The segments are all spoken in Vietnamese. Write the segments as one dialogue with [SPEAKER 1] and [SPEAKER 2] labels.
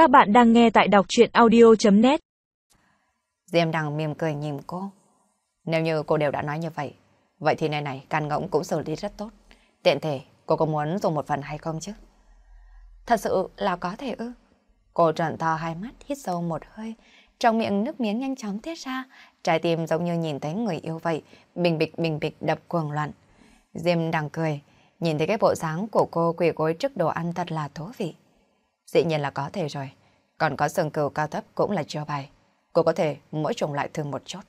[SPEAKER 1] Các bạn đang nghe tại đọc chuyện audio.net
[SPEAKER 2] Diêm Đằng mỉm cười nhìn cô. Nếu như cô đều đã nói như vậy, vậy thì này này, can ngỗng cũng xử lý rất tốt. Tiện thể, cô có muốn dùng một phần hay không chứ? Thật sự là có thể ư? Cô trợn to hai mắt, hít sâu một hơi, trong miệng nước miếng nhanh chóng tiết ra, trái tim giống như nhìn thấy người yêu vậy, bình bịch bình bịch đập cuồng loạn. Diêm Đằng cười, nhìn thấy cái bộ dáng của cô quỳ gối trước đồ ăn thật là thú vị. Dĩ nhiên là có thể rồi. Còn có sừng cừu cao thấp cũng là chiêu bài. Cô có thể mỗi chủng lại thường một chút.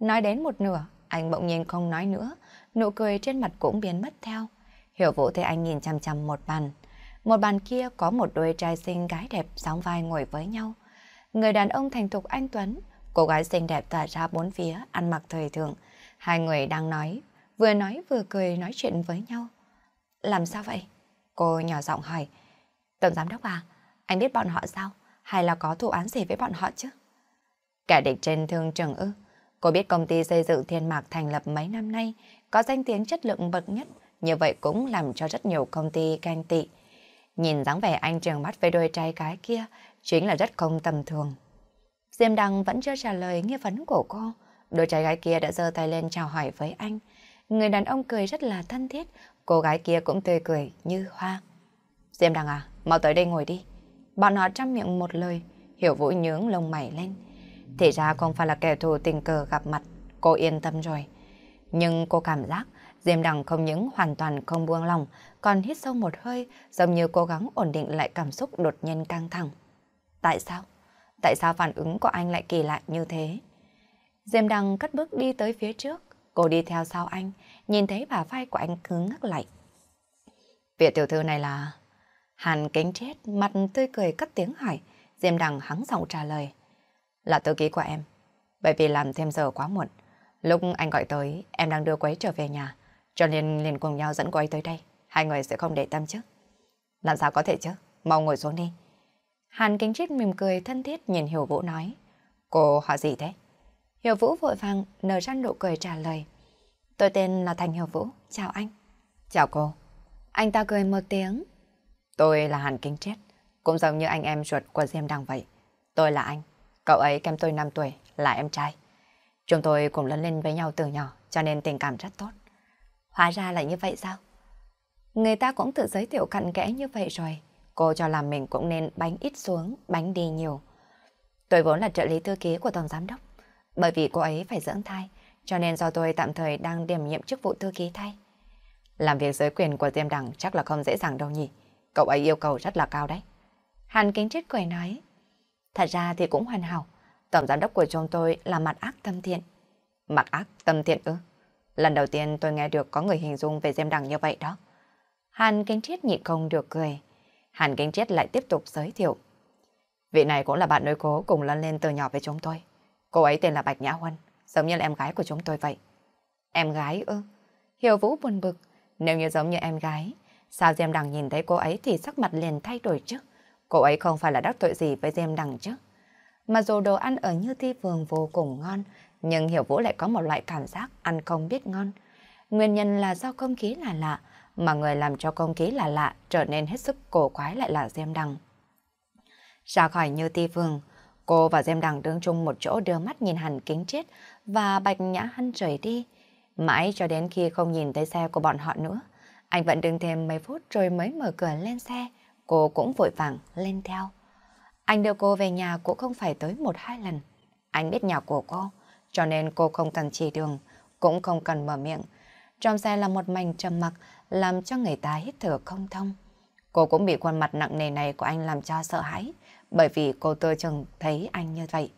[SPEAKER 2] Nói đến một nửa, anh bỗng nhiên không nói nữa. Nụ cười trên mặt cũng biến mất theo. Hiểu Vũ thấy anh nhìn chăm chăm một bàn. Một bàn kia có một đôi trai xinh gái đẹp sóng vai ngồi với nhau. Người đàn ông thành thục anh Tuấn, cô gái xinh đẹp tỏa ra bốn phía, ăn mặc thời thượng. Hai người đang nói, vừa nói vừa cười nói chuyện với nhau. Làm sao vậy? Cô nhỏ giọng hỏi. Tổng giám đốc à, anh biết bọn họ sao? Hay là có thủ án gì với bọn họ chứ? Kẻ địch trên thương trường ư. Cô biết công ty xây dựng thiên mạc thành lập mấy năm nay, có danh tiếng chất lượng bậc nhất, như vậy cũng làm cho rất nhiều công ty canh tị. Nhìn dáng vẻ anh trường mắt với đôi trai cái kia, chính là rất không tầm thường. Diêm Đăng vẫn chưa trả lời nghi vấn của cô. Đôi trai gái kia đã giơ tay lên chào hỏi với anh. Người đàn ông cười rất là thân thiết, cô gái kia cũng tươi cười như hoa. Diêm Đăng à, mau tới đây ngồi đi. Bọn họ trăm miệng một lời, hiểu vũ nhướng lông mày lên. Thì ra không phải là kẻ thù tình cờ gặp mặt, cô yên tâm rồi. Nhưng cô cảm giác Diêm Đằng không những hoàn toàn không buông lòng, còn hít sâu một hơi, giống như cố gắng ổn định lại cảm xúc đột nhiên căng thẳng. Tại sao? Tại sao phản ứng của anh lại kỳ lạ như thế? Diêm Đằng cất bước đi tới phía trước, cô đi theo sau anh, nhìn thấy bà vai của anh cứng ngắc lại. Vị tiểu thư này là... Hàn kính chết, mặt tươi cười cất tiếng hỏi, Diêm Đằng hắng giọng trả lời. Là tư ký của em, bởi vì làm thêm giờ quá muộn. Lúc anh gọi tới, em đang đưa cô ấy trở về nhà, cho nên liền cùng nhau dẫn cô ấy tới đây. Hai người sẽ không để tâm chứ. Làm sao có thể chứ? Mau ngồi xuống đi. Hàn kính chết mỉm cười thân thiết nhìn Hiểu Vũ nói. Cô họ gì thế? Hiểu Vũ vội vàng nở ra nụ cười trả lời. Tôi tên là Thành Hiểu Vũ, chào anh. Chào cô. Anh ta cười một tiếng, Tôi là Hàn Kính Chết, cũng giống như anh em ruột của Diêm Đăng vậy. Tôi là anh, cậu ấy kém tôi 5 tuổi, là em trai. Chúng tôi cùng lớn lên với nhau từ nhỏ, cho nên tình cảm rất tốt. Hóa ra là như vậy sao? Người ta cũng tự giới thiệu cặn kẽ như vậy rồi. Cô cho làm mình cũng nên bánh ít xuống, bánh đi nhiều. Tôi vốn là trợ lý thư ký của Tổng Giám Đốc. Bởi vì cô ấy phải dưỡng thai, cho nên do tôi tạm thời đang điểm nhiệm chức vụ thư ký thay. Làm việc giới quyền của Diêm Đằng chắc là không dễ dàng đâu nhỉ. Cậu ấy yêu cầu rất là cao đấy. Hàn kính chết cười nói. Thật ra thì cũng hoàn hảo. Tổng giám đốc của chúng tôi là mặt ác tâm thiện. Mặt ác tâm thiện ư? Lần đầu tiên tôi nghe được có người hình dung về Diêm Đằng như vậy đó. Hàn kính chết nhịn không được cười. Hàn kính chết lại tiếp tục giới thiệu. Vị này cũng là bạn nuôi cố cùng lớn lên từ nhỏ với chúng tôi. Cô ấy tên là Bạch Nhã Huân, giống như là em gái của chúng tôi vậy. Em gái ư? Hiểu Vũ buồn bực. Nếu như giống như em gái, Sao Diêm Đằng nhìn thấy cô ấy thì sắc mặt liền thay đổi chứ? Cô ấy không phải là đắc tội gì với Diêm Đằng chứ? Mà dù đồ ăn ở Như Thi Vườn vô cùng ngon, nhưng Hiểu Vũ lại có một loại cảm giác ăn không biết ngon. Nguyên nhân là do không khí là lạ, mà người làm cho không khí là lạ trở nên hết sức cổ quái lại là Diêm Đằng. Ra khỏi Như Thi Vườn, cô và Diêm Đằng đứng chung một chỗ đưa mắt nhìn hẳn kính chết và Bạch Nhã Hân rời đi. Mãi cho đến khi không nhìn thấy xe của bọn họ nữa, anh vẫn đứng thêm mấy phút rồi mới mở cửa lên xe. Cô cũng vội vàng lên theo. Anh đưa cô về nhà cũng không phải tới một hai lần. Anh biết nhà của cô, cho nên cô không cần chỉ đường, cũng không cần mở miệng. Trong xe là một mảnh trầm mặc, làm cho người ta hít thở không thông. Cô cũng bị khuôn mặt nặng nề này của anh làm cho sợ hãi, bởi vì cô tơ chừng thấy anh như vậy.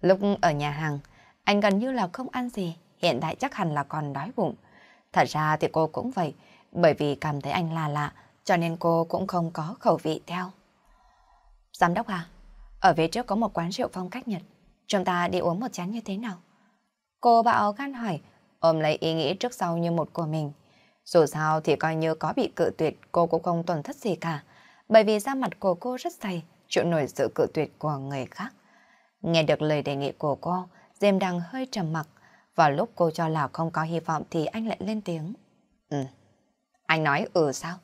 [SPEAKER 2] Lúc ở nhà hàng, anh gần như là không ăn gì, hiện tại chắc hẳn là còn đói bụng. Thật ra thì cô cũng vậy, bởi vì cảm thấy anh là lạ, cho nên cô cũng không có khẩu vị theo. Giám đốc à, ở phía trước có một quán rượu phong cách Nhật, chúng ta đi uống một chén như thế nào? Cô bạo gan hỏi, ôm lấy ý nghĩ trước sau như một của mình. Dù sao thì coi như có bị cự tuyệt cô cũng không tổn thất gì cả, bởi vì da mặt của cô rất dày, chịu nổi sự cự tuyệt của người khác. Nghe được lời đề nghị của cô, Diêm đang hơi trầm mặc. Vào lúc cô cho là không có hy vọng thì anh lại lên tiếng. Ừ. Anh nói ừ sao?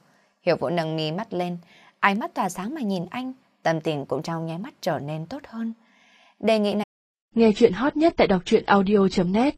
[SPEAKER 2] Hiểu Vũ nâng mí mắt lên, ánh mắt tỏa sáng mà nhìn anh, tâm tình cũng trong nháy mắt trở nên tốt hơn. Đề nghị này
[SPEAKER 1] Nghe chuyện hot nhất tại đọc truyện audio.net